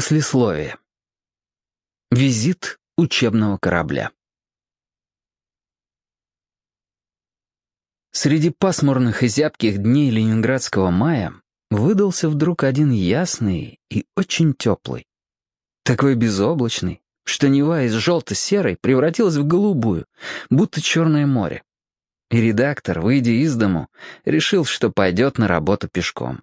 Послесловие. Визит учебного корабля. Среди пасмурных и зябких дней ленинградского мая выдался вдруг один ясный и очень теплый. Такой безоблачный, что Нева из желто-серой превратилась в голубую, будто Черное море. И редактор, выйдя из дому, решил, что пойдет на работу пешком.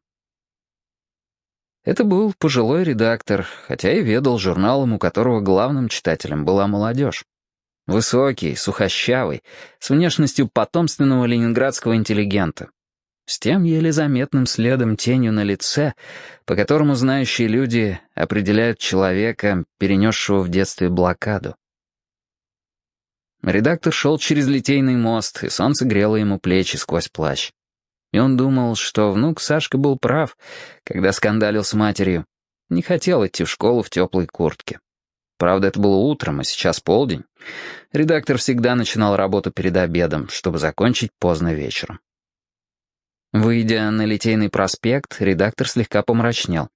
Это был пожилой редактор, хотя и ведал журналом, у которого главным читателем была молодежь. Высокий, сухощавый, с внешностью потомственного ленинградского интеллигента. С тем еле заметным следом тенью на лице, по которому знающие люди определяют человека, перенесшего в детстве блокаду. Редактор шел через Литейный мост, и солнце грело ему плечи сквозь плащ. И он думал, что внук Сашка был прав, когда скандалил с матерью. Не хотел идти в школу в теплой куртке. Правда, это было утром, а сейчас полдень. Редактор всегда начинал работу перед обедом, чтобы закончить поздно вечером. Выйдя на Литейный проспект, редактор слегка помрачнел.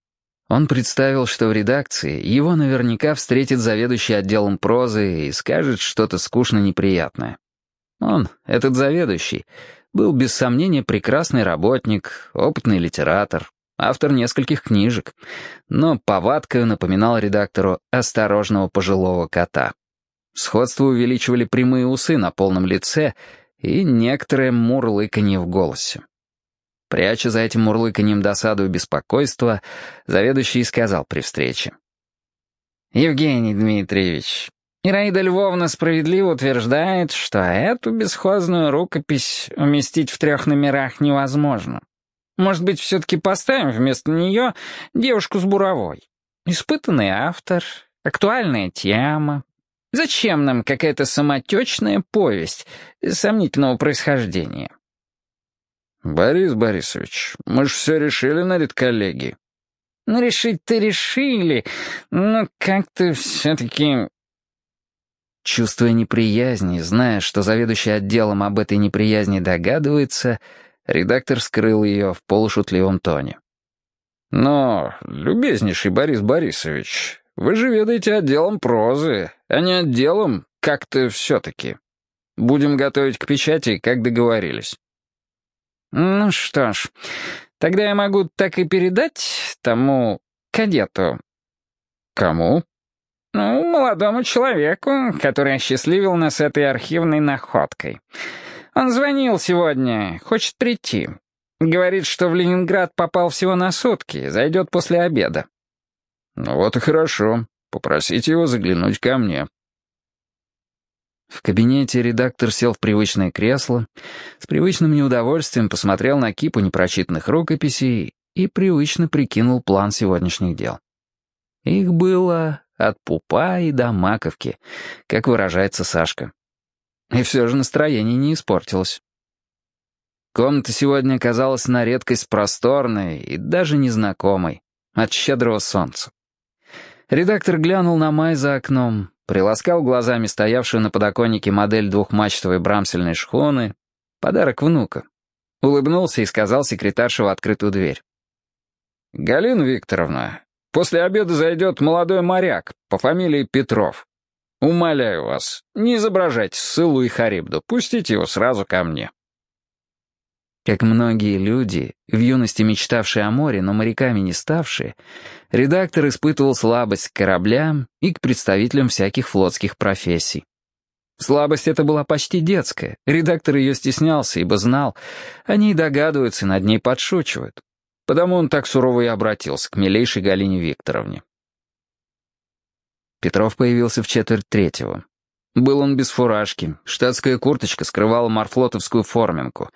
Он представил, что в редакции его наверняка встретит заведующий отделом прозы и скажет что-то скучно неприятное. Он, этот заведующий, был без сомнения прекрасный работник, опытный литератор, автор нескольких книжек, но повадкой напоминал редактору осторожного пожилого кота. Сходство увеличивали прямые усы на полном лице и некоторое мурлыканье в голосе. Пряча за этим мурлыканьем досаду и беспокойство, заведующий сказал при встрече. «Евгений Дмитриевич, Ираида Львовна справедливо утверждает, что эту бесхозную рукопись уместить в трех номерах невозможно. Может быть, все-таки поставим вместо нее девушку с буровой. Испытанный автор, актуальная тема. Зачем нам какая-то самотечная повесть сомнительного происхождения? «Борис Борисович, мы же все решили на редколлегии». «Ну, решить-то решили, но как-то все-таки Чувствуя неприязни, зная, что заведующий отделом об этой неприязни догадывается, редактор скрыл ее в полушутливом тоне. «Но, любезнейший Борис Борисович, вы же ведаете отделом прозы, а не отделом как-то все-таки. Будем готовить к печати, как договорились». «Ну что ж, тогда я могу так и передать тому кадету». «Кому?» Ну, молодому человеку, который осчастливил нас этой архивной находкой. Он звонил сегодня, хочет прийти. Говорит, что в Ленинград попал всего на сутки, зайдет после обеда. Ну вот и хорошо. Попросите его заглянуть ко мне. В кабинете редактор сел в привычное кресло, с привычным неудовольствием посмотрел на кипу непрочитанных рукописей и привычно прикинул план сегодняшних дел. Их было от пупа и до маковки, как выражается Сашка. И все же настроение не испортилось. Комната сегодня казалась на редкость просторной и даже незнакомой, от щедрого солнца. Редактор глянул на май за окном, приласкал глазами стоявшую на подоконнике модель двухмачтовой брамсельной шхуны, подарок внука, улыбнулся и сказал секретарше в открытую дверь. «Галина Викторовна, После обеда зайдет молодой моряк по фамилии Петров. Умоляю вас, не изображайте Сылу и Харибду, пустите его сразу ко мне». Как многие люди, в юности мечтавшие о море, но моряками не ставшие, редактор испытывал слабость к кораблям и к представителям всяких флотских профессий. Слабость эта была почти детская, редактор ее стеснялся, ибо знал, они и догадываются, над ней подшучивают. Потому он так сурово и обратился к милейшей Галине Викторовне. Петров появился в четверть третьего. Был он без фуражки, штатская курточка скрывала морфлотовскую форминку,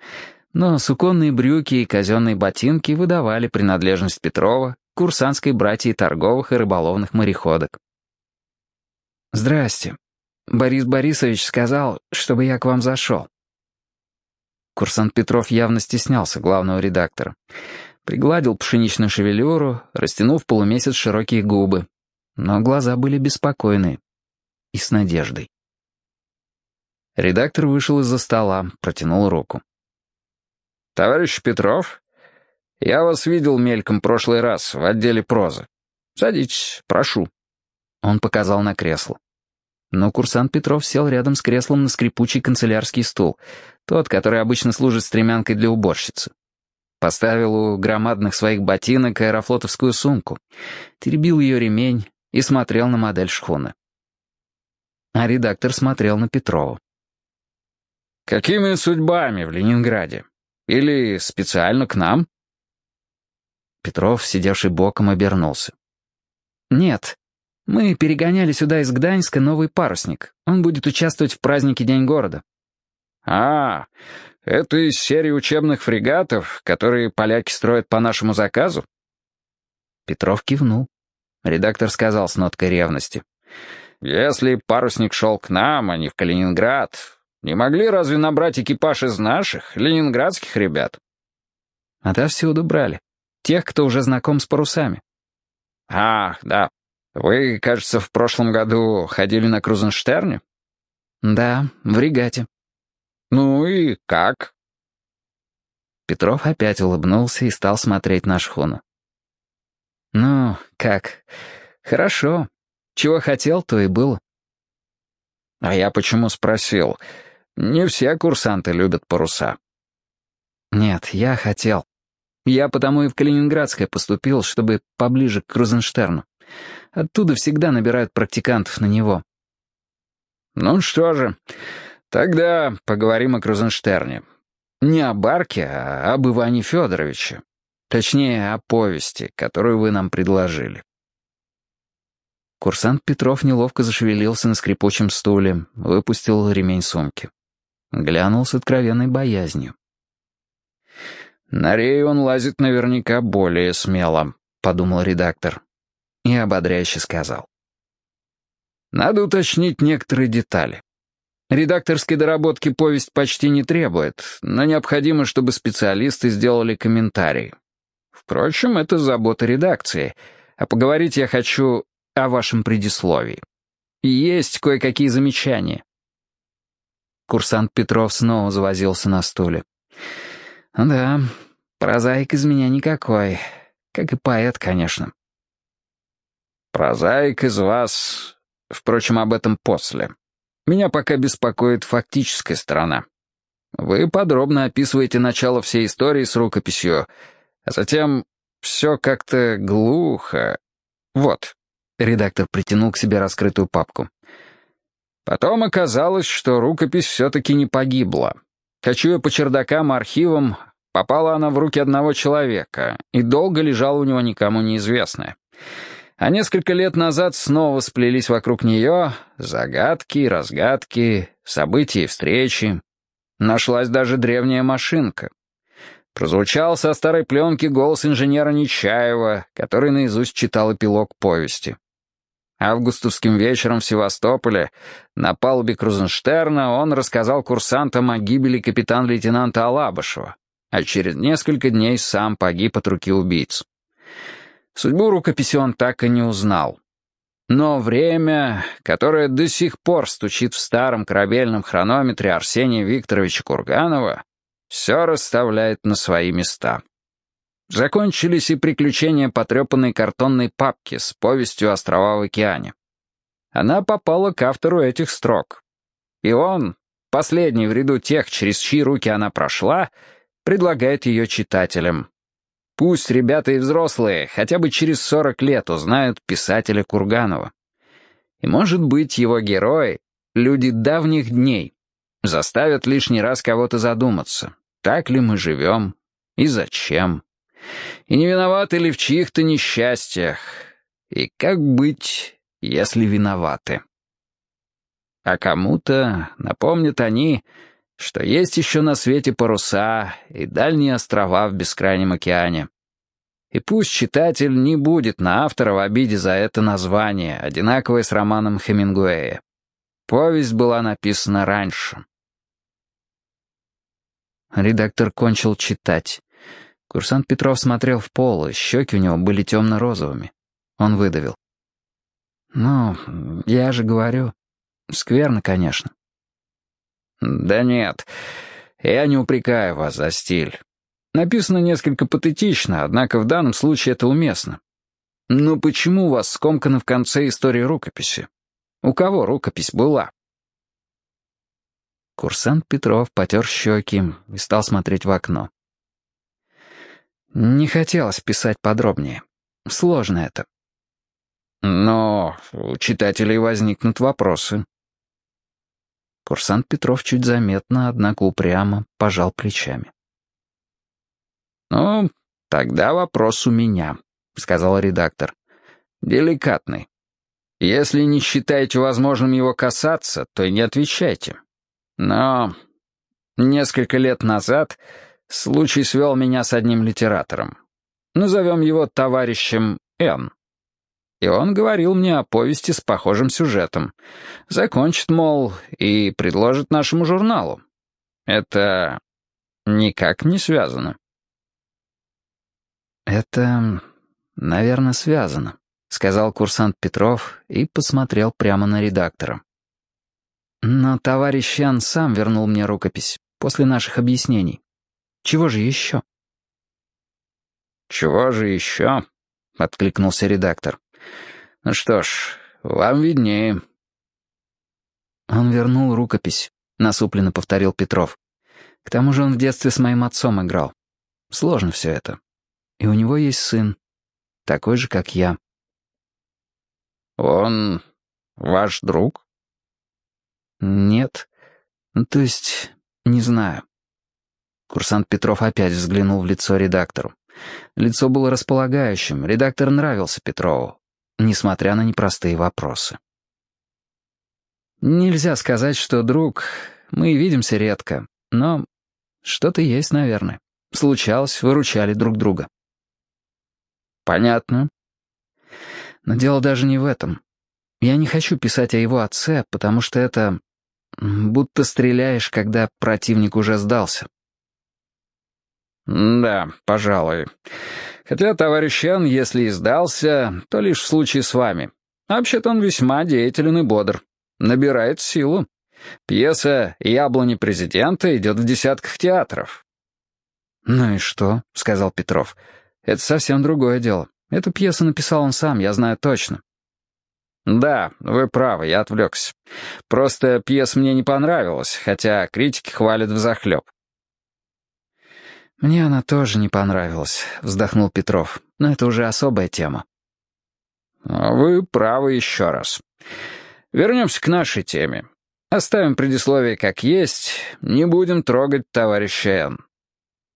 но суконные брюки и казенные ботинки выдавали принадлежность Петрова к курсантской братьи торговых и рыболовных мореходок. «Здрасте. Борис Борисович сказал, чтобы я к вам зашел». Курсант Петров явно стеснялся главного редактора. Пригладил пшеничную шевелюру, растянув полумесяц широкие губы. Но глаза были беспокойны и с надеждой. Редактор вышел из-за стола, протянул руку. «Товарищ Петров, я вас видел мельком прошлый раз в отделе прозы. Садитесь, прошу». Он показал на кресло. Но курсант Петров сел рядом с креслом на скрипучий канцелярский стул, тот, который обычно служит стремянкой для уборщицы. Поставил у громадных своих ботинок аэрофлотовскую сумку, теребил ее ремень и смотрел на модель шхуны. А редактор смотрел на Петрова. «Какими судьбами в Ленинграде? Или специально к нам?» Петров, сидевший боком, обернулся. «Нет, мы перегоняли сюда из Гданьска новый парусник. Он будет участвовать в празднике День города». «А, это из серии учебных фрегатов, которые поляки строят по нашему заказу?» Петров кивнул. Редактор сказал с ноткой ревности. «Если парусник шел к нам, а не в Калининград, не могли разве набрать экипаж из наших, ленинградских ребят?» «Отовсюду брали. Тех, кто уже знаком с парусами». «Ах, да. Вы, кажется, в прошлом году ходили на Крузенштерне?» «Да, в регате». «Ну и как?» Петров опять улыбнулся и стал смотреть на шхуну. «Ну, как? Хорошо. Чего хотел, то и было». «А я почему спросил? Не все курсанты любят паруса». «Нет, я хотел. Я потому и в Калининградское поступил, чтобы поближе к Крузенштерну. Оттуда всегда набирают практикантов на него». «Ну что же, тогда поговорим о Крузенштерне. Не о Барке, а об Иване Федоровиче. Точнее, о повести, которую вы нам предложили». Курсант Петров неловко зашевелился на скрипучем стуле, выпустил ремень сумки. Глянул с откровенной боязнью. «На рей он лазит наверняка более смело», — подумал редактор. И ободряюще сказал. «Надо уточнить некоторые детали. Редакторской доработки повесть почти не требует, но необходимо, чтобы специалисты сделали комментарии. Впрочем, это забота редакции, а поговорить я хочу о вашем предисловии. Есть кое-какие замечания». Курсант Петров снова завозился на стуле. «Да, прозаик из меня никакой, как и поэт, конечно». «Прозаик из вас... Впрочем, об этом после. Меня пока беспокоит фактическая сторона. Вы подробно описываете начало всей истории с рукописью, а затем все как-то глухо. Вот». Редактор притянул к себе раскрытую папку. Потом оказалось, что рукопись все-таки не погибла. Кочуя по чердакам архивам, попала она в руки одного человека и долго лежала у него никому неизвестная. А несколько лет назад снова сплелись вокруг нее загадки разгадки, события и встречи. Нашлась даже древняя машинка. Прозвучал со старой пленки голос инженера Нечаева, который наизусть читал эпилог повести. Августовским вечером в Севастополе на палубе Крузенштерна он рассказал курсантам о гибели капитан-лейтенанта Алабышева, а через несколько дней сам погиб от руки убийц. Судьбу рукописи он так и не узнал. Но время, которое до сих пор стучит в старом корабельном хронометре Арсения Викторовича Курганова, все расставляет на свои места. Закончились и приключения потрепанной картонной папки с повестью «Острова в океане». Она попала к автору этих строк. И он, последний в ряду тех, через чьи руки она прошла, предлагает ее читателям. Пусть ребята и взрослые хотя бы через 40 лет узнают писателя Курганова. И, может быть, его герои, люди давних дней, заставят лишний раз кого-то задуматься, так ли мы живем и зачем. И не виноваты ли в чьих-то несчастьях? И как быть, если виноваты? А кому-то напомнят они, что есть еще на свете паруса и дальние острова в бескрайнем океане. И пусть читатель не будет на автора в обиде за это название, одинаковое с романом Хемингуэя. Повесть была написана раньше. Редактор кончил читать. Курсант Петров смотрел в пол, и щеки у него были темно-розовыми. Он выдавил. «Ну, я же говорю. Скверно, конечно». «Да нет, я не упрекаю вас за стиль. Написано несколько патетично, однако в данном случае это уместно. Но почему у вас скомкано в конце истории рукописи? У кого рукопись была?» Курсант Петров потер щеки и стал смотреть в окно. Не хотелось писать подробнее. Сложно это. Но у читателей возникнут вопросы. Курсант Петров чуть заметно, однако упрямо, пожал плечами. «Ну, тогда вопрос у меня», — сказал редактор. «Деликатный. Если не считаете возможным его касаться, то и не отвечайте. Но несколько лет назад случай свел меня с одним литератором. Назовем его товарищем Н. И он говорил мне о повести с похожим сюжетом. Закончит, мол, и предложит нашему журналу. Это никак не связано. «Это, наверное, связано», — сказал курсант Петров и посмотрел прямо на редактора. «Но товарищ Ян сам вернул мне рукопись после наших объяснений. Чего же еще?» «Чего же еще?» — откликнулся редактор. «Ну что ж, вам виднее». «Он вернул рукопись», — насупленно повторил Петров. «К тому же он в детстве с моим отцом играл. Сложно все это. И у него есть сын, такой же, как я». «Он ваш друг?» «Нет. Ну, то есть, не знаю». Курсант Петров опять взглянул в лицо редактору. Лицо было располагающим, редактор нравился Петрову, несмотря на непростые вопросы. Нельзя сказать, что друг. Мы видимся редко, но что-то есть, наверное. Случалось, выручали друг друга. Понятно. Но дело даже не в этом. Я не хочу писать о его отце, потому что это... будто стреляешь, когда противник уже сдался. «Да, пожалуй. Хотя товарищ Ян, если и сдался, то лишь в случае с вами. Вообще-то он весьма деятелен и бодр. Набирает силу. Пьеса «Яблони президента» идет в десятках театров». «Ну и что?» — сказал Петров. «Это совсем другое дело. Эту пьесу написал он сам, я знаю точно». «Да, вы правы, я отвлекся. Просто пьеса мне не понравилась, хотя критики хвалят взахлеб. «Мне она тоже не понравилась», — вздохнул Петров. «Но это уже особая тема». А «Вы правы еще раз. Вернемся к нашей теме. Оставим предисловие как есть, не будем трогать товарища Н.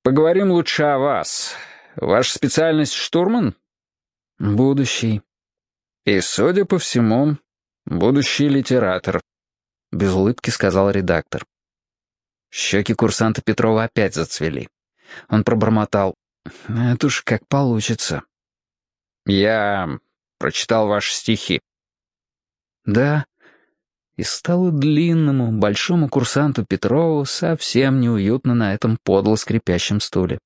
Поговорим лучше о вас. Ваша специальность штурман?» «Будущий». «И, судя по всему, будущий литератор», — без улыбки сказал редактор. Щеки курсанта Петрова опять зацвели. Он пробормотал. «Это уж как получится». «Я прочитал ваши стихи». «Да». И стало длинному, большому курсанту Петрову совсем неуютно на этом подло скрипящем стуле.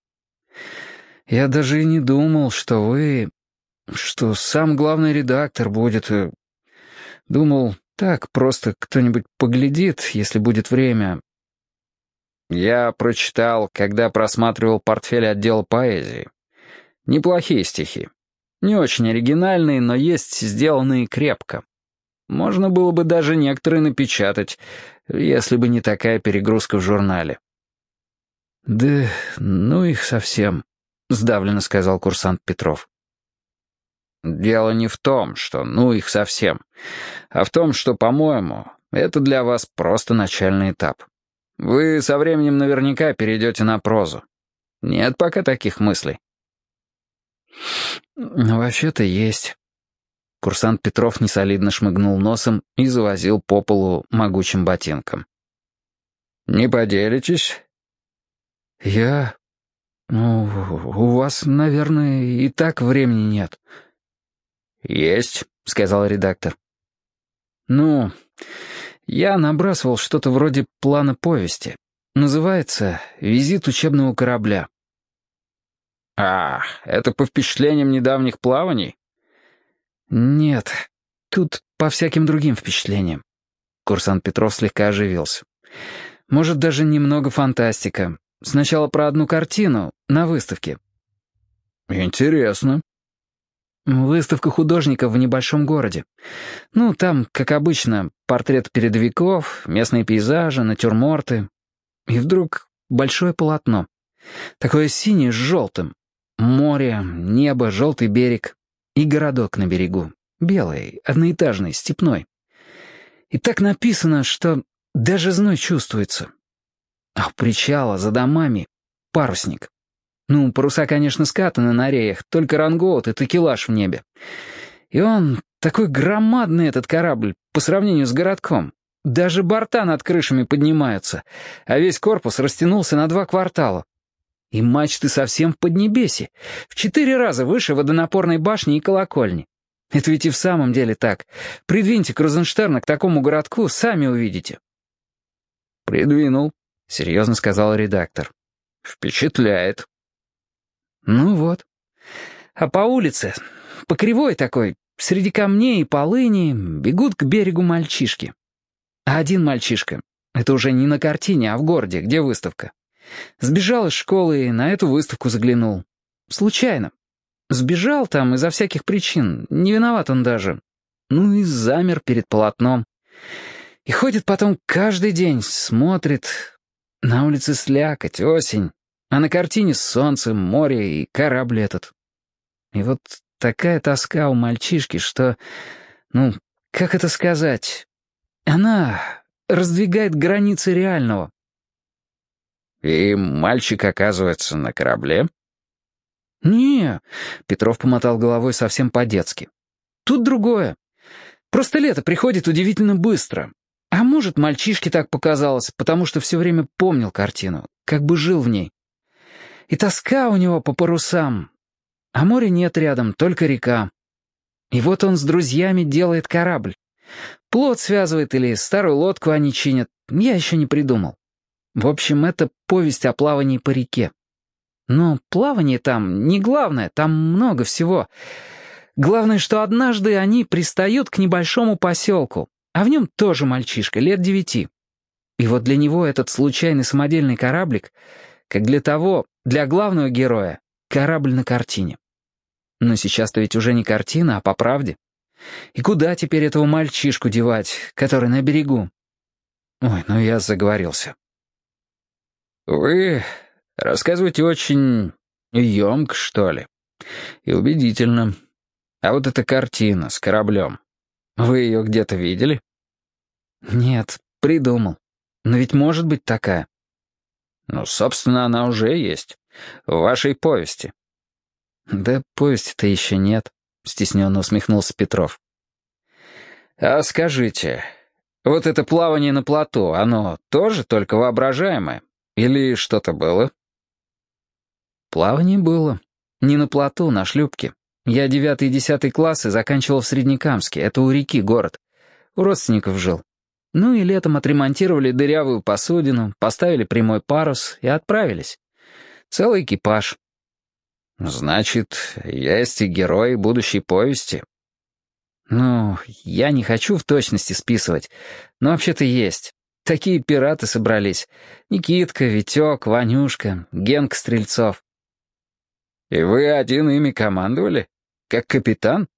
«Я даже и не думал, что вы... что сам главный редактор будет... Э, думал, так просто кто-нибудь поглядит, если будет время, я прочитал, когда просматривал портфель отдела поэзии. Неплохие стихи. Не очень оригинальные, но есть сделанные крепко. Можно было бы даже некоторые напечатать, если бы не такая перегрузка в журнале. «Да ну их совсем», — сдавленно сказал курсант Петров. «Дело не в том, что ну их совсем, а в том, что, по-моему, это для вас просто начальный этап. Вы со временем наверняка перейдете на прозу. Нет пока таких мыслей. Вообще-то есть. Курсант Петров несолидно шмыгнул носом и завозил по полу могучим ботинком. «Не поделитесь?» «Я... Ну, у вас, наверное, и так времени нет». «Есть», — сказал редактор. «Ну, я набрасывал что-то вроде плана повести. Называется «Визит учебного корабля». «А, это по впечатлениям недавних плаваний?» «Нет, тут по всяким другим впечатлениям». Курсант Петров слегка оживился. «Может, даже немного фантастика. Сначала про одну картину на выставке». «Интересно». Выставка художников в небольшом городе. Ну, там, как обычно, портрет передовиков, местные пейзажи, натюрморты. И вдруг большое полотно. Такое синее с желтым. Море, небо, желтый берег. И городок на берегу. Белый, одноэтажный, степной. И так написано, что даже зной чувствуется. А у причала, за домами, парусник. Ну, паруса, конечно, скатаны на реях, только рангоут и такелаж в небе. И он такой громадный, этот корабль, по сравнению с городком. Даже борта над крышами поднимаются, а весь корпус растянулся на два квартала. И мачты совсем в поднебесье, в четыре раза выше водонапорной башни и колокольни. Это ведь и в самом деле так. Придвиньте Крузенштерна к такому городку, сами увидите. «Придвинул», — серьезно сказал редактор. «Впечатляет». Ну вот. А по улице, по кривой такой, среди камней и полыни, бегут к берегу мальчишки. А один мальчишка, это уже не на картине, а в городе, где выставка, сбежал из школы и на эту выставку заглянул. Случайно. Сбежал там изо всяких причин, не виноват он даже. Ну и замер перед полотном. И ходит потом каждый день, смотрит. На улице слякоть, осень, а на картине солнце, море и корабль этот. И вот такая тоска у мальчишки, что... Ну, как это сказать? Она раздвигает границы реального. И мальчик оказывается на корабле? «Не», — Петров помотал головой совсем по-детски. «Тут другое. Просто лето приходит удивительно быстро. А может, мальчишке так показалось, потому что все время помнил картину, как бы жил в ней. И тоска у него по парусам. А моря нет рядом, только река. И вот он с друзьями делает корабль. Плот связывает или старую лодку они чинят, я еще не придумал. В общем, это повесть о плавании по реке. Но плавание там не главное, там много всего. Главное, что однажды они пристают к небольшому поселку, а в нем тоже мальчишка, лет девяти. И вот для него этот случайный самодельный кораблик, как для того, для главного героя — корабль на картине. Но сейчас-то ведь уже не картина, а по правде. И куда теперь этого мальчишку девать, который на берегу? Ой, ну я заговорился. Вы рассказываете очень емко, что ли, и убедительно. А вот эта картина с кораблем, вы ее где-то видели? Нет, придумал. Но ведь может быть такая. Ну, собственно, она уже есть. В вашей повести. Да повести-то еще нет, стесненно усмехнулся Петров. А скажите, вот это плавание на плоту, оно тоже только воображаемое? Или что-то было? Плавание было. Не на плоту, на шлюпке. Я девятый и десятый классы заканчивал в Среднекамске, это у реки город. У родственников жил. Ну и летом отремонтировали дырявую посудину, поставили прямой парус и отправились. Целый экипаж. Значит, есть и герои будущей повести? Ну, я не хочу в точности списывать, но вообще-то есть. Такие пираты собрались. Никитка, Витек, Ванюшка, Генк Стрельцов. И вы один ими командовали? Как капитан?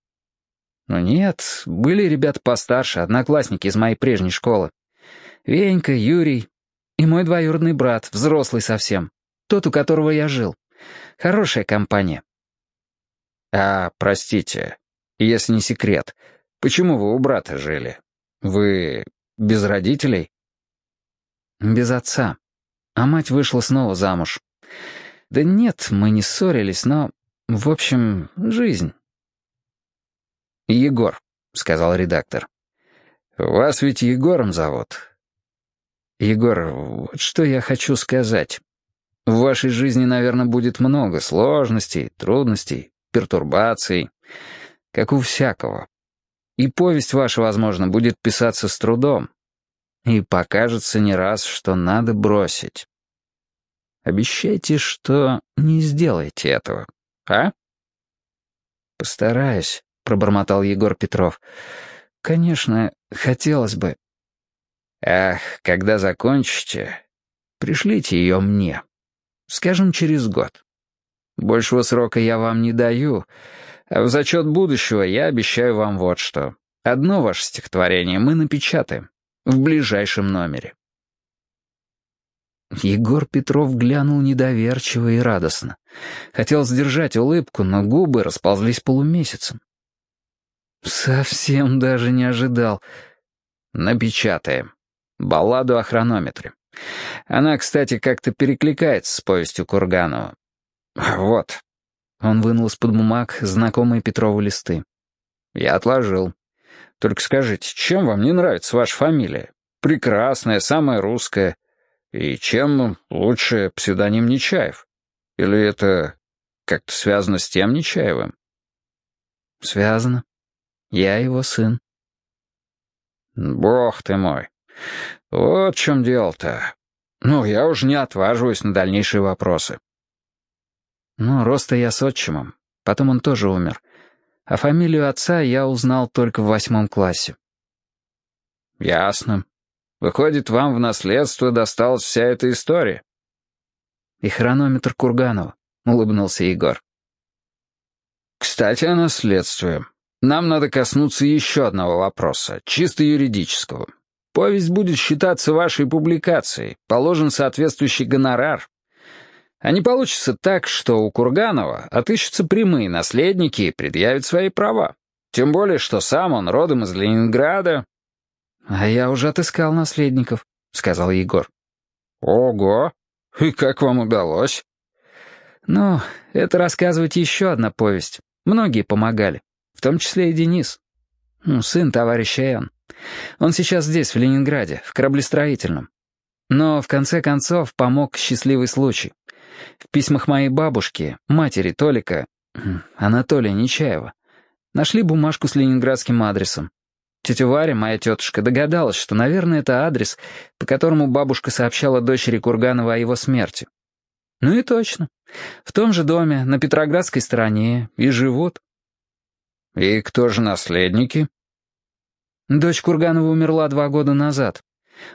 Ну нет, были ребята постарше, одноклассники из моей прежней школы. Венька, Юрий и мой двоюродный брат, взрослый совсем, тот, у которого я жил. Хорошая компания. А, простите, если не секрет, почему вы у брата жили? Вы без родителей? Без отца. А мать вышла снова замуж. Да нет, мы не ссорились, но, в общем, жизнь. «Егор», — сказал редактор. «Вас ведь Егором зовут». «Егор, вот что я хочу сказать. В вашей жизни, наверное, будет много сложностей, трудностей, пертурбаций, как у всякого. И повесть ваша, возможно, будет писаться с трудом. И покажется не раз, что надо бросить. Обещайте, что не сделаете этого, а?» «Постараюсь», пробормотал Егор Петров. «Конечно, хотелось бы». «Ах, когда закончите, пришлите ее мне. Скажем, через год. Большего срока я вам не даю. А в зачет будущего я обещаю вам вот что. Одно ваше стихотворение мы напечатаем в ближайшем номере. Егор Петров глянул недоверчиво и радостно. Хотел сдержать улыбку, но губы расползлись полумесяцем. Совсем даже не ожидал. Напечатаем. Балладу о хронометре. Она, кстати, как-то перекликается с повестью Курганова. Вот. Он вынул из-под бумаг знакомые Петрову листы. Я отложил. Только скажите, чем вам не нравится ваша фамилия? Прекрасная, самая русская. И чем лучше псевдоним Нечаев? Или это как-то связано с тем Нечаевым? Связано. Я его сын. Бог ты мой. Вот в чем дело-то. Ну, я уже не отваживаюсь на дальнейшие вопросы. Ну, роста я с отчимом. Потом он тоже умер. А фамилию отца я узнал только в восьмом классе. Ясно. Выходит, вам в наследство досталась вся эта история?» «И хронометр Курганова», — улыбнулся Егор. «Кстати, о наследстве. Нам надо коснуться еще одного вопроса, чисто юридического. Повесть будет считаться вашей публикацией, положен соответствующий гонорар. А не получится так, что у Курганова отыщутся прямые наследники и предъявят свои права. Тем более, что сам он родом из Ленинграда, «А я уже отыскал наследников», — сказал Егор. «Ого! И как вам удалось?» «Ну, это рассказывать еще одна повесть. Многие помогали, в том числе и Денис. Ну, сын товарища Н. Он сейчас здесь, в Ленинграде, в кораблестроительном. Но, в конце концов, помог счастливый случай. В письмах моей бабушки, матери Толика, Анатолия Нечаева, нашли бумажку с ленинградским адресом. Тетя Варя, моя тетушка, догадалась, что, наверное, это адрес, по которому бабушка сообщала дочери Курганова о его смерти. Ну и точно. В том же доме, на Петроградской стороне, и живут. И кто же наследники? Дочь Курганова умерла два года назад.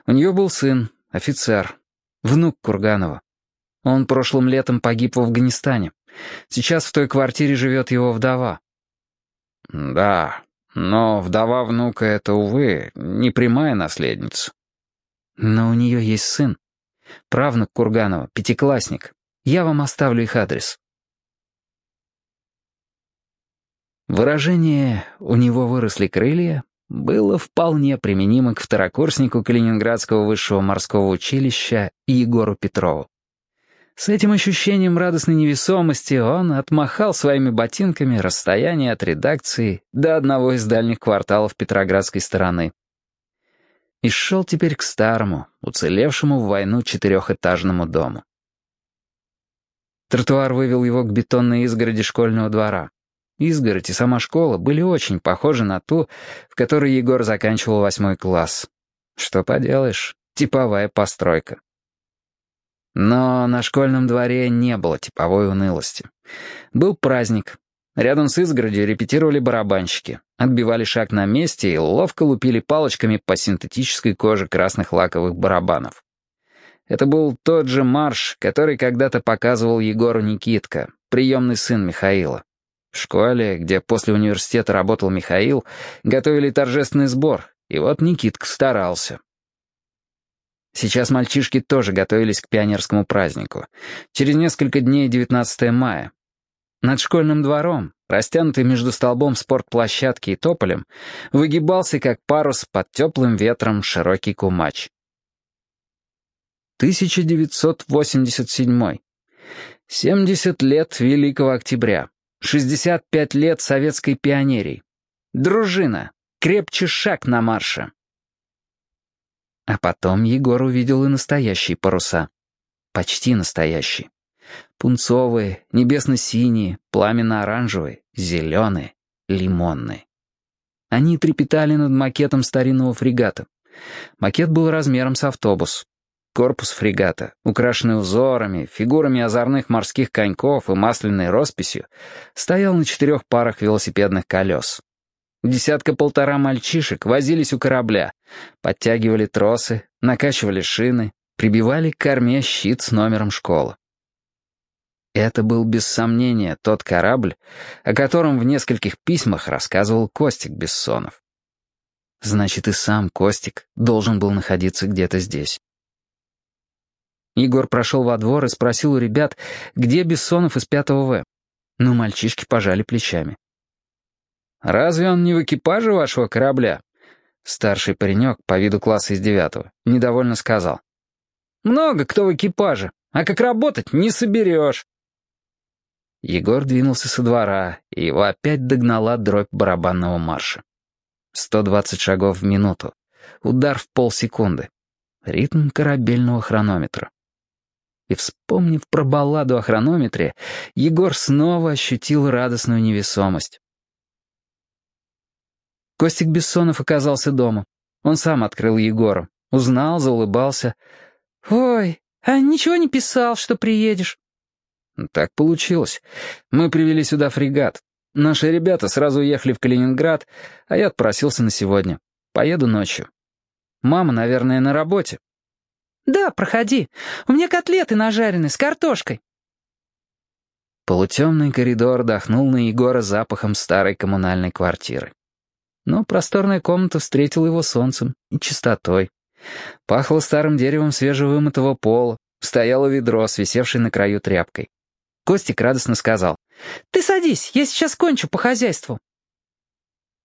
У нее был сын, офицер, внук Курганова. Он прошлым летом погиб в Афганистане. Сейчас в той квартире живет его вдова. Да, но вдова внука — это, увы, не прямая наследница. Но у нее есть сын. Правнук Курганова, пятиклассник. Я вам оставлю их адрес. Выражение «у него выросли крылья» было вполне применимо к второкурснику Калининградского высшего морского училища Егору Петрову. С этим ощущением радостной невесомости он отмахал своими ботинками расстояние от редакции до одного из дальних кварталов Петроградской стороны. И шел теперь к старому, уцелевшему в войну четырехэтажному дому. Тротуар вывел его к бетонной изгороди школьного двора. Изгородь и сама школа были очень похожи на ту, в которой Егор заканчивал восьмой класс. Что поделаешь, типовая постройка. Но на школьном дворе не было типовой унылости. Был праздник. Рядом с изгородью репетировали барабанщики, отбивали шаг на месте и ловко лупили палочками по синтетической коже красных лаковых барабанов. Это был тот же марш, который когда-то показывал Егору Никитка, приемный сын Михаила. В школе, где после университета работал Михаил, готовили торжественный сбор, и вот Никитка старался. Сейчас мальчишки тоже готовились к пионерскому празднику. Через несколько дней 19 мая. Над школьным двором, растянутый между столбом спортплощадки и тополем, выгибался как парус под теплым ветром широкий кумач. 1987. 70 лет Великого Октября. 65 лет советской пионерии. Дружина. Крепче шаг на марше. А потом Егор увидел и настоящие паруса. Почти настоящие. Пунцовые, небесно-синие, пламенно-оранжевые, зеленые, лимонные. Они трепетали над макетом старинного фрегата. Макет был размером с автобус. Корпус фрегата, украшенный узорами, фигурами озорных морских коньков и масляной росписью, стоял на четырех парах велосипедных колес. Десятка-полтора мальчишек возились у корабля, подтягивали тросы, накачивали шины, прибивали к корме щит с номером школы. Это был без сомнения тот корабль, о котором в нескольких письмах рассказывал Костик Бессонов. Значит, и сам Костик должен был находиться где-то здесь. Егор прошел во двор и спросил у ребят, где Бессонов из пятого В. Но мальчишки пожали плечами. «Разве он не в экипаже вашего корабля?» Старший паренек, по виду класса из девятого, недовольно сказал. «Много кто в экипаже, а как работать не соберешь». Егор двинулся со двора, и его опять догнала дробь барабанного марша. 120 шагов в минуту. Удар в полсекунды. Ритм корабельного хронометра. И, вспомнив про балладу о хронометре, Егор снова ощутил радостную невесомость. Костик Бессонов оказался дома. Он сам открыл Егору. Узнал, заулыбался. «Ой, а ничего не писал, что приедешь?» «Так получилось. Мы привели сюда фрегат. Наши ребята сразу уехали в Калининград, а я отпросился на сегодня. Поеду ночью. Мама, наверное, на работе». «Да, проходи. У меня котлеты нажарены с картошкой». Полутемный коридор дохнул на Егора запахом старой коммунальной квартиры. Но просторная комната встретила его солнцем и чистотой. Пахло старым деревом свежевымытого пола, стояло ведро, свисевшее на краю тряпкой. Костик радостно сказал. «Ты садись, я сейчас кончу по хозяйству».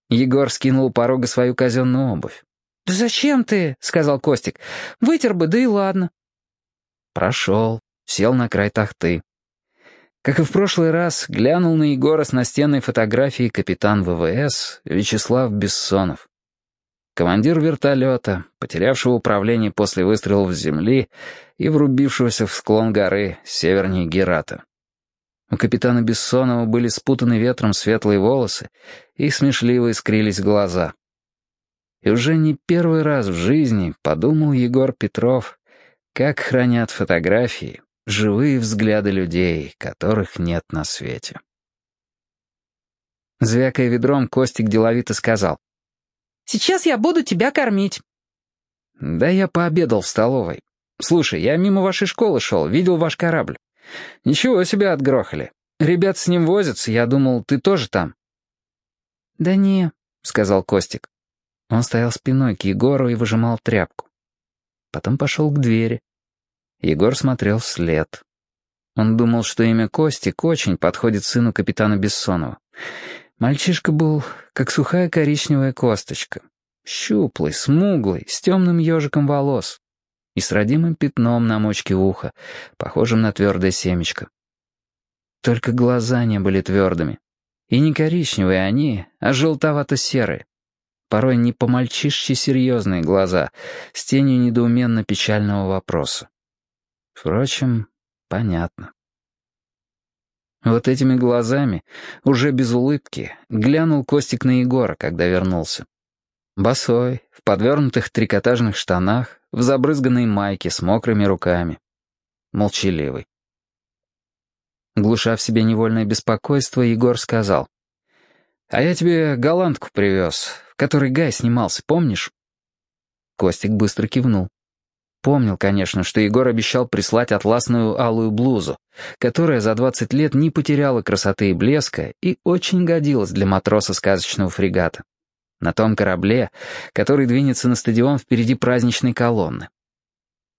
Егор скинул у порога свою казенную обувь. «Да зачем ты?» — сказал Костик. «Вытер бы, да и ладно». Прошел, сел на край тахты. Как и в прошлый раз, глянул на Егора с настенной фотографией капитан ВВС Вячеслав Бессонов. Командир вертолета, потерявшего управление после выстрелов с земли и врубившегося в склон горы севернее Герата. У капитана Бессонова были спутаны ветром светлые волосы и смешливо искрились глаза. И уже не первый раз в жизни подумал Егор Петров, как хранят фотографии живые взгляды людей, которых нет на свете. Звякая ведром, Костик деловито сказал. «Сейчас я буду тебя кормить». «Да я пообедал в столовой. Слушай, я мимо вашей школы шел, видел ваш корабль. Ничего себе отгрохали. Ребят с ним возятся, я думал, ты тоже там». «Да не», — сказал Костик. Он стоял спиной к Егору и выжимал тряпку. Потом пошел к двери, Егор смотрел вслед. Он думал, что имя Костик очень подходит сыну капитана Бессонова. Мальчишка был как сухая коричневая косточка. Щуплый, смуглый, с темным ежиком волос и с родимым пятном на мочке уха, похожим на твердое семечко. Только глаза не были твердыми. И не коричневые они, а желтовато-серые. Порой не по-мальчишче серьезные глаза, с тенью недоуменно печального вопроса. Впрочем, понятно. Вот этими глазами, уже без улыбки, глянул Костик на Егора, когда вернулся. Босой, в подвернутых трикотажных штанах, в забрызганной майке с мокрыми руками. Молчаливый. Глуша в себе невольное беспокойство, Егор сказал. «А я тебе голландку привез, в которой Гай снимался, помнишь?» Костик быстро кивнул. Помнил, конечно, что Егор обещал прислать атласную алую блузу, которая за 20 лет не потеряла красоты и блеска и очень годилась для матроса сказочного фрегата. На том корабле, который двинется на стадион впереди праздничной колонны.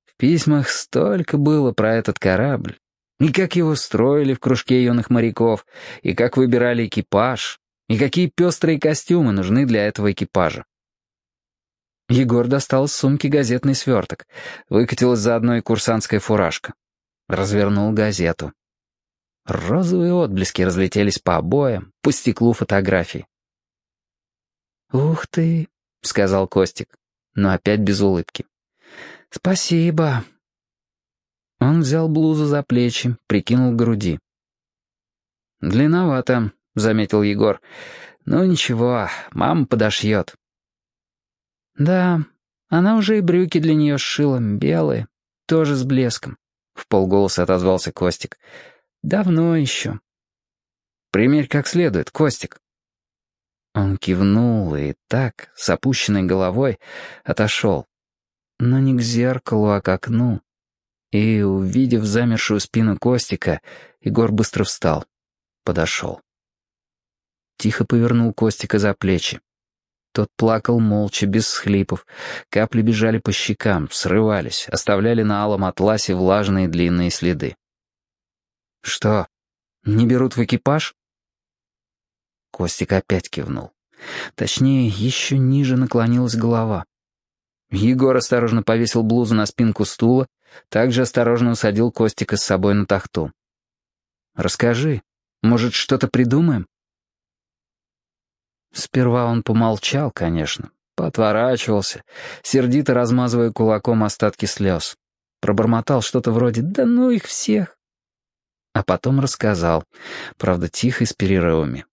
В письмах столько было про этот корабль, и как его строили в кружке юных моряков, и как выбирали экипаж, и какие пестрые костюмы нужны для этого экипажа. Егор достал из сумки газетный сверток. Выкатилась заодно и курсантская фуражка. Развернул газету. Розовые отблески разлетелись по обоям, по стеклу фотографий. «Ух ты», — сказал Костик, но опять без улыбки. «Спасибо». Он взял блузу за плечи, прикинул к груди. «Длинновато», — заметил Егор. «Ну ничего, мама подошьет». «Да, она уже и брюки для нее сшила, белые, тоже с блеском», — в полголоса отозвался Костик. «Давно еще». «Примерь как следует, Костик». Он кивнул и так, с опущенной головой, отошел. Но не к зеркалу, а к окну. И, увидев замершую спину Костика, Егор быстро встал. Подошел. Тихо повернул Костика за плечи. Тот плакал молча, без схлипов. Капли бежали по щекам, срывались, оставляли на алом атласе влажные длинные следы. «Что, не берут в экипаж?» Костик опять кивнул. Точнее, еще ниже наклонилась голова. Егор осторожно повесил блузу на спинку стула, также осторожно усадил Костика с собой на тахту. «Расскажи, может, что-то придумаем?» Сперва он помолчал, конечно, поотворачивался, сердито размазывая кулаком остатки слез. Пробормотал что-то вроде «да ну их всех». А потом рассказал, правда, тихо и с перерывами.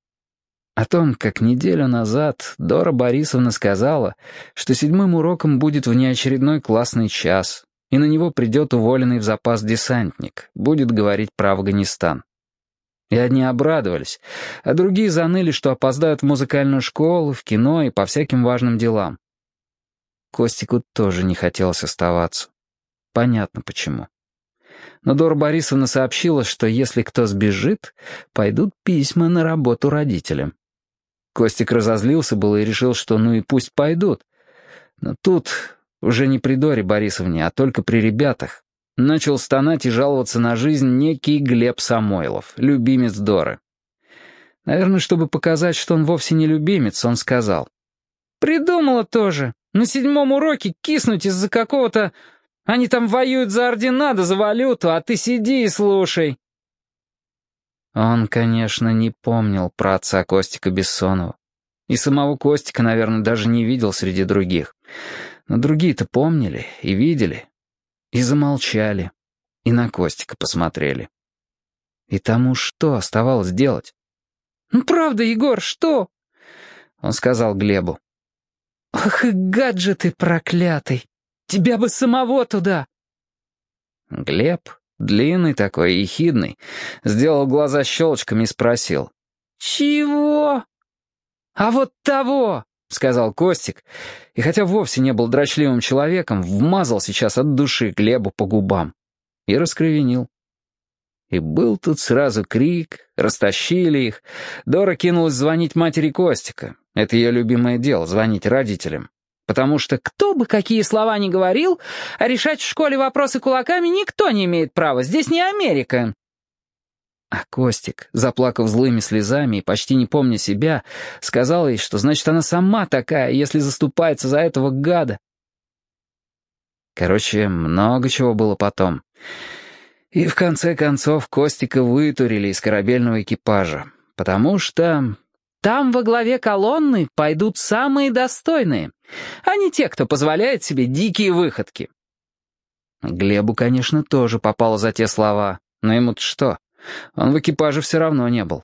О том, как неделю назад Дора Борисовна сказала, что седьмым уроком будет внеочередной классный час, и на него придет уволенный в запас десантник, будет говорить про Афганистан. И одни обрадовались, а другие заныли, что опоздают в музыкальную школу, в кино и по всяким важным делам. Костику тоже не хотелось оставаться. Понятно почему. Но Дора Борисовна сообщила, что если кто сбежит, пойдут письма на работу родителям. Костик разозлился было и решил, что ну и пусть пойдут. Но тут, уже не при Доре Борисовне, а только при ребятах, начал стонать и жаловаться на жизнь некий Глеб Самойлов, любимец Доры. Наверное, чтобы показать, что он вовсе не любимец, он сказал. «Придумала тоже. На седьмом уроке киснуть из-за какого-то... Они там воюют за ордена да за валюту, а ты сиди и слушай». Он, конечно, не помнил про отца Костика Бессонова. И самого Костика, наверное, даже не видел среди других. Но другие-то помнили и видели. И замолчали. И на Костика посмотрели. И тому что оставалось делать? «Ну правда, Егор, что?» Он сказал Глебу. «Ах, гаджеты проклятый! Тебя бы самого туда!» Глеб Длинный такой, ехидный. Сделал глаза щелочками и спросил. «Чего?» «А вот того!» — сказал Костик, и хотя вовсе не был дрочливым человеком, вмазал сейчас от души Глебу по губам и раскровенил. И был тут сразу крик, растащили их. Дора кинулась звонить матери Костика. Это ее любимое дело — звонить родителям. Потому что кто бы какие слова ни говорил, а решать в школе вопросы кулаками никто не имеет права. Здесь не Америка. А Костик, заплакав злыми слезами и почти не помня себя, сказал ей, что значит она сама такая, если заступается за этого гада. Короче, много чего было потом. И в конце концов Костика вытурили из корабельного экипажа, потому что там во главе колонны пойдут самые достойные, а не те, кто позволяет себе дикие выходки. Глебу, конечно, тоже попало за те слова, но ему-то что? Он в экипаже все равно не был.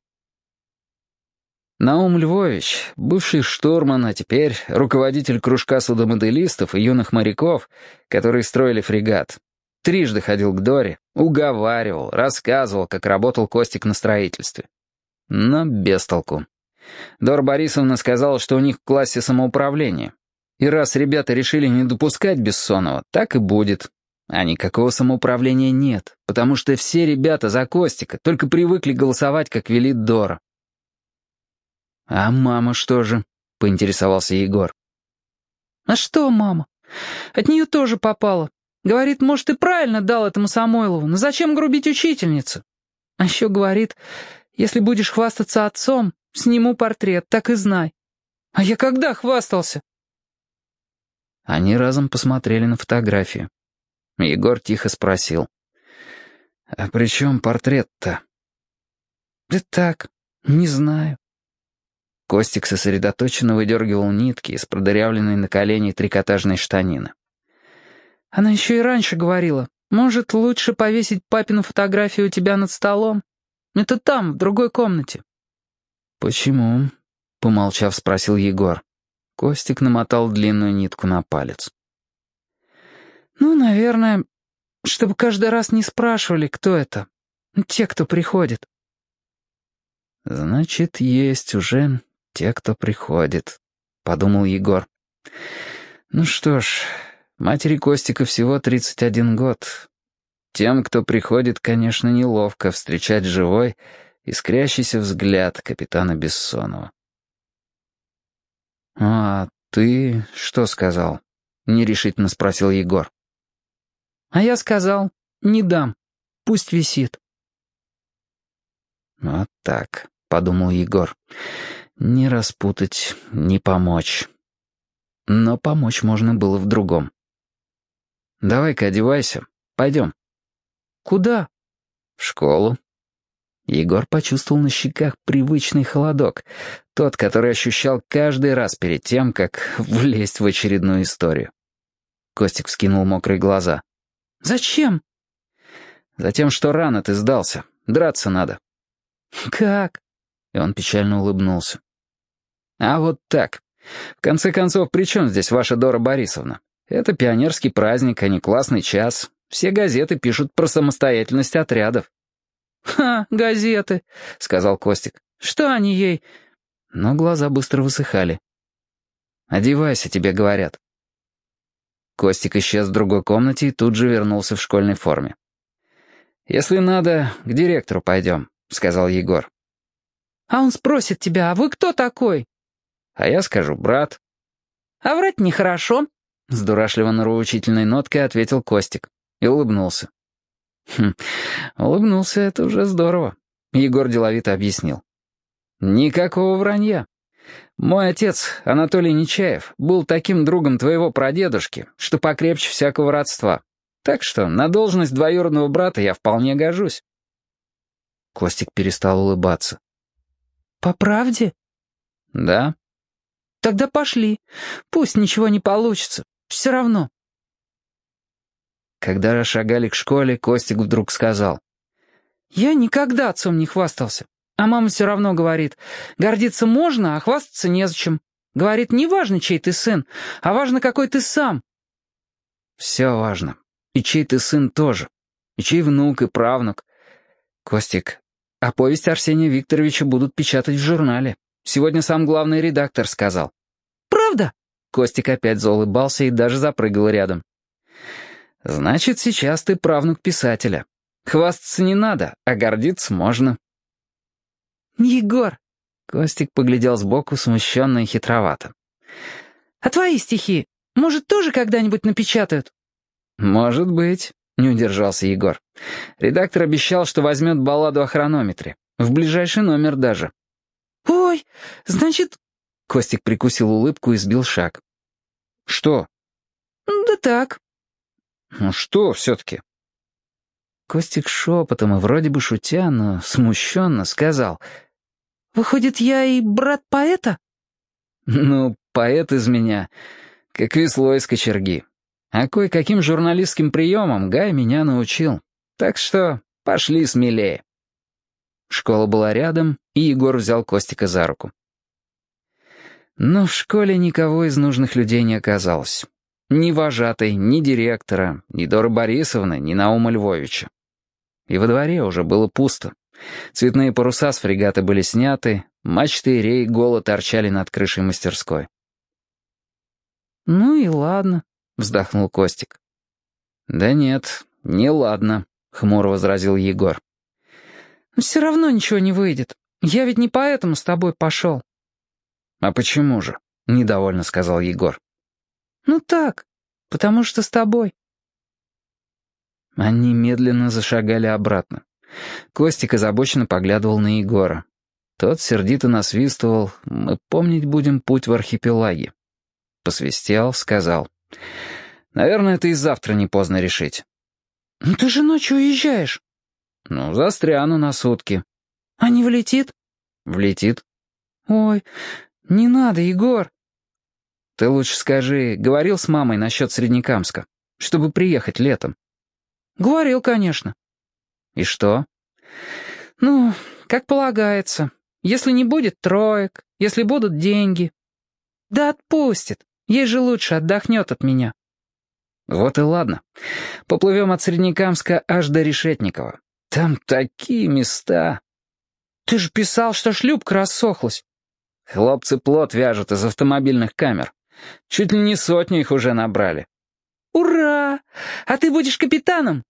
Наум Львович, бывший штурман, а теперь руководитель кружка судомоделистов и юных моряков, которые строили фрегат, трижды ходил к Доре, уговаривал, рассказывал, как работал Костик на строительстве. Но без толку. Дора Борисовна сказала, что у них в классе самоуправление. И раз ребята решили не допускать Бессонова, так и будет. А никакого самоуправления нет, потому что все ребята за Костика только привыкли голосовать, как велит Дора. «А мама что же?» — поинтересовался Егор. «А что мама? От нее тоже попало. Говорит, может, и правильно дал этому Самойлову, но зачем грубить учительницу? А еще говорит, если будешь хвастаться отцом, Сниму портрет, так и знай. А я когда хвастался?» Они разом посмотрели на фотографию. Егор тихо спросил. «А при чем портрет-то?» «Да так, не знаю». Костик сосредоточенно выдергивал нитки из продырявленной на колени трикотажной штанины. «Она еще и раньше говорила, может, лучше повесить папину фотографию у тебя над столом? Это там, в другой комнате. «Почему?» — помолчав, спросил Егор. Костик намотал длинную нитку на палец. «Ну, наверное, чтобы каждый раз не спрашивали, кто это. Те, кто приходит». «Значит, есть уже те, кто приходит», — подумал Егор. «Ну что ж, матери Костика всего 31 год. Тем, кто приходит, конечно, неловко встречать живой, искрящийся взгляд капитана Бессонова. «А ты что сказал?» — нерешительно спросил Егор. «А я сказал, не дам, пусть висит». «Вот так», — подумал Егор. «Не распутать, не помочь». Но помочь можно было в другом. «Давай-ка одевайся, пойдем». «Куда?» «В школу». Егор почувствовал на щеках привычный холодок, тот, который ощущал каждый раз перед тем, как влезть в очередную историю. Костик вскинул мокрые глаза. «Зачем?» «Затем, что рано ты сдался. Драться надо». «Как?» И он печально улыбнулся. «А вот так. В конце концов, при чем здесь ваша Дора Борисовна? Это пионерский праздник, а не классный час. Все газеты пишут про самостоятельность отрядов». «Ха, газеты», — сказал Костик. «Что они ей?» Но глаза быстро высыхали. «Одевайся, тебе говорят». Костик исчез в другой комнате и тут же вернулся в школьной форме. «Если надо, к директору пойдем», — сказал Егор. «А он спросит тебя, а вы кто такой?» «А я скажу, брат». «А врать нехорошо», — с дурашливо нравоучительной ноткой ответил Костик и улыбнулся. Хм, улыбнулся, это уже здорово. Егор деловито объяснил. Никакого вранья. Мой отец, Анатолий Нечаев, был таким другом твоего прадедушки, что покрепче всякого родства. Так что на должность двоюродного брата я вполне гожусь. Костик перестал улыбаться. «По правде?» «Да». «Тогда пошли. Пусть ничего не получится. Все равно». Когда расшагали к школе, Костик вдруг сказал. «Я никогда отцом не хвастался. А мама все равно говорит, гордиться можно, а хвастаться незачем. Говорит, не важно, чей ты сын, а важно, какой ты сам». «Все важно. И чей ты сын тоже. И чей внук и правнук. Костик, а повесть Арсения Викторовича будут печатать в журнале. Сегодня сам главный редактор сказал». «Правда?» Костик опять заулыбался и даже запрыгал рядом. Значит, сейчас ты правнук писателя. Хвастаться не надо, а гордиться можно. Егор! Костик поглядел сбоку смущенно и хитровато. А твои стихи, может, тоже когда-нибудь напечатают? Может быть, не удержался Егор. Редактор обещал, что возьмет балладу о хронометре. В ближайший номер даже. Ой, значит... Костик прикусил улыбку и сбил шаг. Что? Да так, «Ну что все-таки?» Костик шепотом и вроде бы шутя, но смущенно сказал. «Выходит, я и брат поэта?» «Ну, поэт из меня, как весло из кочерги. А кое-каким журналистским приемом Гай меня научил. Так что пошли смелее». Школа была рядом, и Егор взял Костика за руку. Но в школе никого из нужных людей не оказалось. Ни вожатой, ни директора, ни Доры Борисовны, ни Наума Львовича. И во дворе уже было пусто. Цветные паруса с фрегата были сняты, мачты и рей голо торчали над крышей мастерской. «Ну и ладно», — вздохнул Костик. «Да нет, не ладно», — хмуро возразил Егор. «Все равно ничего не выйдет. Я ведь не поэтому с тобой пошел». «А почему же?» — недовольно сказал Егор. «Ну так, потому что с тобой». Они медленно зашагали обратно. Костик озабоченно поглядывал на Егора. Тот сердито насвистывал «Мы помнить будем путь в архипелаге». Посвистел, сказал «Наверное, это и завтра не поздно решить». «Ну ты же ночью уезжаешь». «Ну, застряну на сутки». «А не влетит?» «Влетит». «Ой, не надо, Егор». Ты лучше скажи, говорил с мамой насчет Среднекамска, чтобы приехать летом? Говорил, конечно. И что? Ну, как полагается. Если не будет троек, если будут деньги. Да отпустит. Ей же лучше отдохнет от меня. Вот и ладно. Поплывем от Среднекамска аж до Решетникова. Там такие места. Ты же писал, что шлюпка рассохлась. Хлопцы плот вяжут из автомобильных камер. Чуть ли не сотню их уже набрали. «Ура! А ты будешь капитаном?»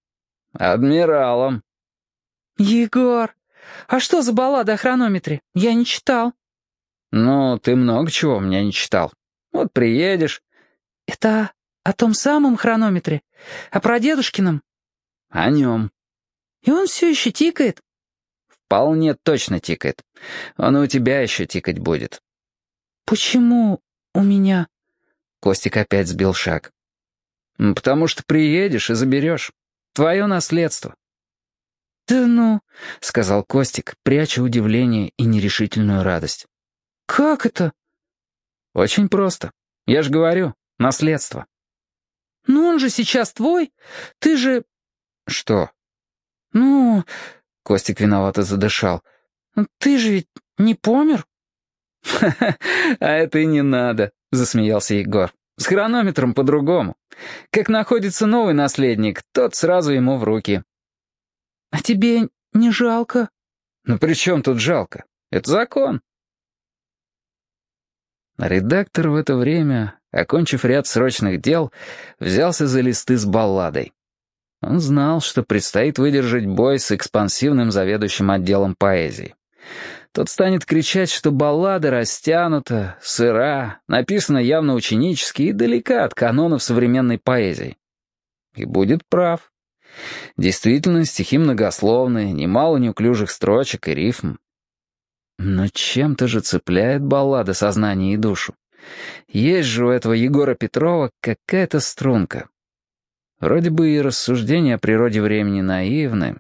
Адмиралом. Егор, а что за баллада о хронометре? Я не читал. Ну, ты много чего у меня не читал. Вот приедешь. Это о том самом хронометре? О прадедушкином? О нем. И он все еще тикает? Вполне точно тикает. Он и у тебя еще тикать будет. Почему у меня? Костик опять сбил шаг. «Потому что приедешь и заберешь. Твое наследство». «Да ну», — сказал Костик, пряча удивление и нерешительную радость. «Как это?» «Очень просто. Я же говорю, наследство». «Ну он же сейчас твой. Ты же...» «Что?» «Ну...» — Костик виновато задышал. «Ты же ведь не помер?» «Ха-ха, а это и не надо», — засмеялся Егор. «С хронометром по-другому. Как находится новый наследник, тот сразу ему в руки». «А тебе не жалко?» «Ну при чем тут жалко? Это закон». Редактор в это время, окончив ряд срочных дел, взялся за листы с балладой. Он знал, что предстоит выдержать бой с экспансивным заведующим отделом поэзии. Тот станет кричать, что баллада растянута, сыра, написана явно ученически и далека от канонов современной поэзии. И будет прав. Действительно, стихи многословные, немало неуклюжих строчек и рифм. Но чем-то же цепляет баллада сознание и душу. Есть же у этого Егора Петрова какая-то струнка. Вроде бы и рассуждения о природе времени наивны,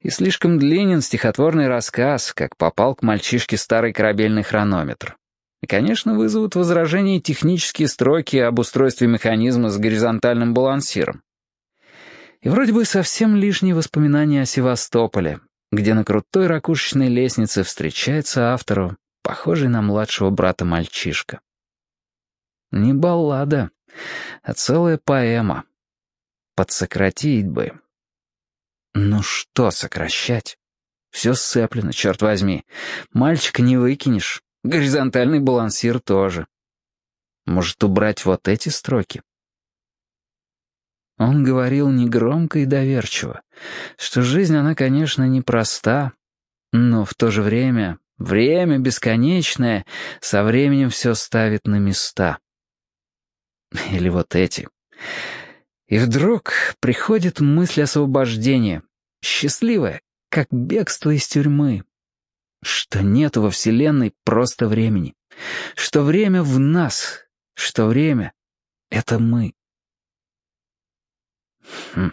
и слишком длинен стихотворный рассказ, как попал к мальчишке старый корабельный хронометр. И, конечно, вызовут возражения технические строки об устройстве механизма с горизонтальным балансиром. И вроде бы совсем лишние воспоминания о Севастополе, где на крутой ракушечной лестнице встречается автору, похожий на младшего брата мальчишка. Не баллада, а целая поэма. Подсократить бы. Ну что сокращать? Все сцеплено, черт возьми. Мальчика не выкинешь. Горизонтальный балансир тоже. Может, убрать вот эти строки? Он говорил негромко и доверчиво, что жизнь, она, конечно, непроста, но в то же время время бесконечное со временем все ставит на места. Или вот эти. И вдруг приходит мысль освобождения, счастливая, как бегство из тюрьмы. Что нет во Вселенной просто времени. Что время в нас. Что время — это мы. Хм.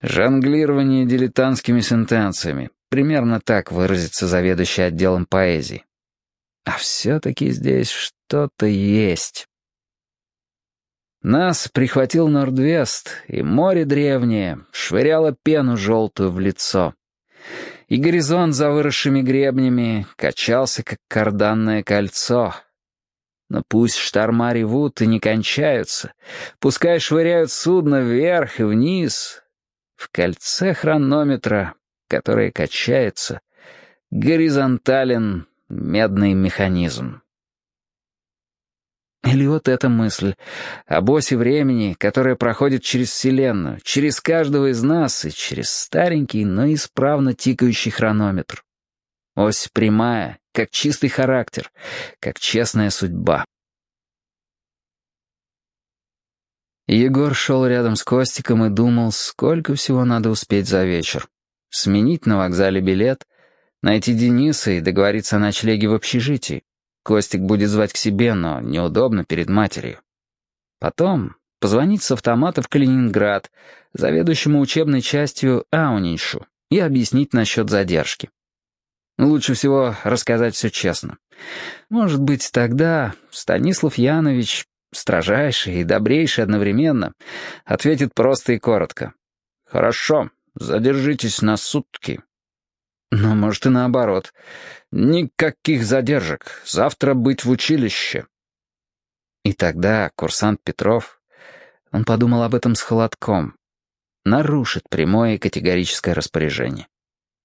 Жонглирование дилетантскими сентенциями. Примерно так выразится заведующий отделом поэзии. А все-таки здесь что-то есть. Нас прихватил Нордвест, и море древнее швыряло пену желтую в лицо. И горизонт за выросшими гребнями качался, как карданное кольцо. Но пусть шторма ревут и не кончаются, пускай швыряют судно вверх и вниз. В кольце хронометра, которое качается, горизонтален медный механизм. Или вот эта мысль об оси времени, которая проходит через Вселенную, через каждого из нас и через старенький, но исправно тикающий хронометр. Ось прямая, как чистый характер, как честная судьба. Егор шел рядом с Костиком и думал, сколько всего надо успеть за вечер. Сменить на вокзале билет, найти Дениса и договориться о ночлеге в общежитии. Костик будет звать к себе, но неудобно перед матерью. Потом позвонить с автомата в Калининград, заведующему учебной частью Ауниншу, и объяснить насчет задержки. Лучше всего рассказать все честно. Может быть, тогда Станислав Янович, строжайший и добрейший одновременно, ответит просто и коротко. «Хорошо, задержитесь на сутки». Но может и наоборот. Никаких задержек. Завтра быть в училище. И тогда курсант Петров, он подумал об этом с холодком, нарушит прямое и категорическое распоряжение.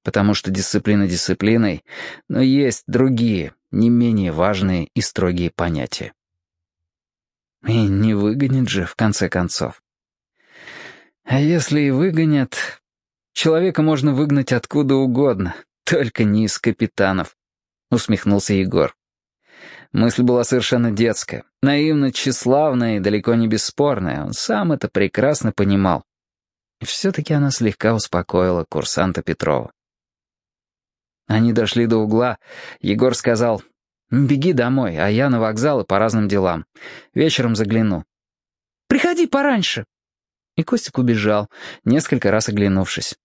Потому что дисциплина дисциплиной, но есть другие, не менее важные и строгие понятия. И не выгонят же, в конце концов. А если и выгонят, Человека можно выгнать откуда угодно, только не из капитанов», — усмехнулся Егор. Мысль была совершенно детская, наивно тщеславная и далеко не бесспорная. Он сам это прекрасно понимал. И все-таки она слегка успокоила курсанта Петрова. Они дошли до угла. Егор сказал, «Беги домой, а я на вокзал и по разным делам. Вечером загляну». «Приходи пораньше». И Костик убежал, несколько раз оглянувшись.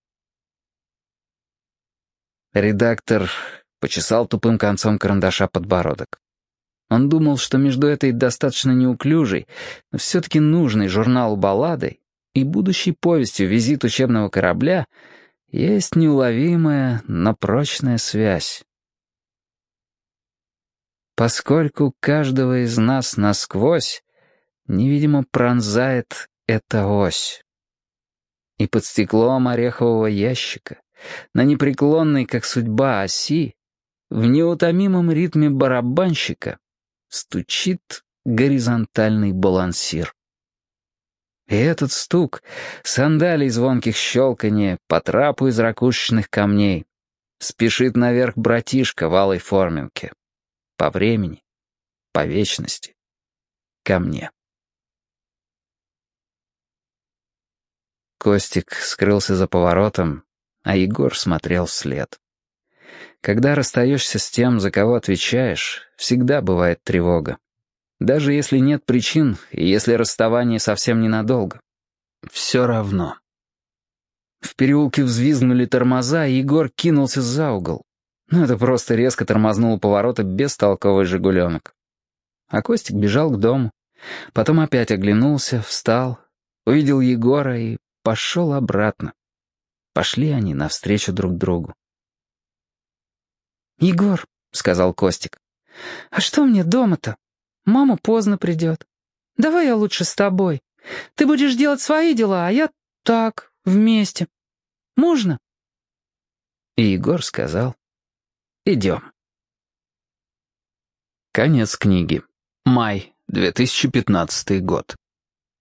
Редактор почесал тупым концом карандаша подбородок. Он думал, что между этой достаточно неуклюжей, но все-таки нужной журналу балладой и будущей повестью «Визит учебного корабля» есть неуловимая, но прочная связь. Поскольку каждого из нас насквозь невидимо пронзает эта ось. И под стеклом орехового ящика, на непреклонной, как судьба, оси, в неутомимом ритме барабанщика стучит горизонтальный балансир. И этот стук, сандалий звонких щелканье по трапу из ракушечных камней, спешит наверх братишка в алой форменке. По времени, по вечности, ко мне. Костик скрылся за поворотом, а Егор смотрел вслед. Когда расстаешься с тем, за кого отвечаешь, всегда бывает тревога. Даже если нет причин, и если расставание совсем ненадолго. Все равно. В переулке взвизгнули тормоза, и Егор кинулся за угол. Ну, это просто резко тормознул поворота бестолковый «Жигуленок». А Костик бежал к дому. Потом опять оглянулся, встал, увидел Егора и пошел обратно. Пошли они навстречу друг другу. «Егор», — сказал Костик, — «а что мне дома-то? Мама поздно придет. Давай я лучше с тобой. Ты будешь делать свои дела, а я так, вместе. Можно?» И Егор сказал, «Идем». Конец книги. Май, 2015 год.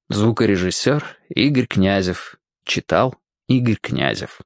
Звукорежиссер Игорь Князев. Читал Игорь Князев.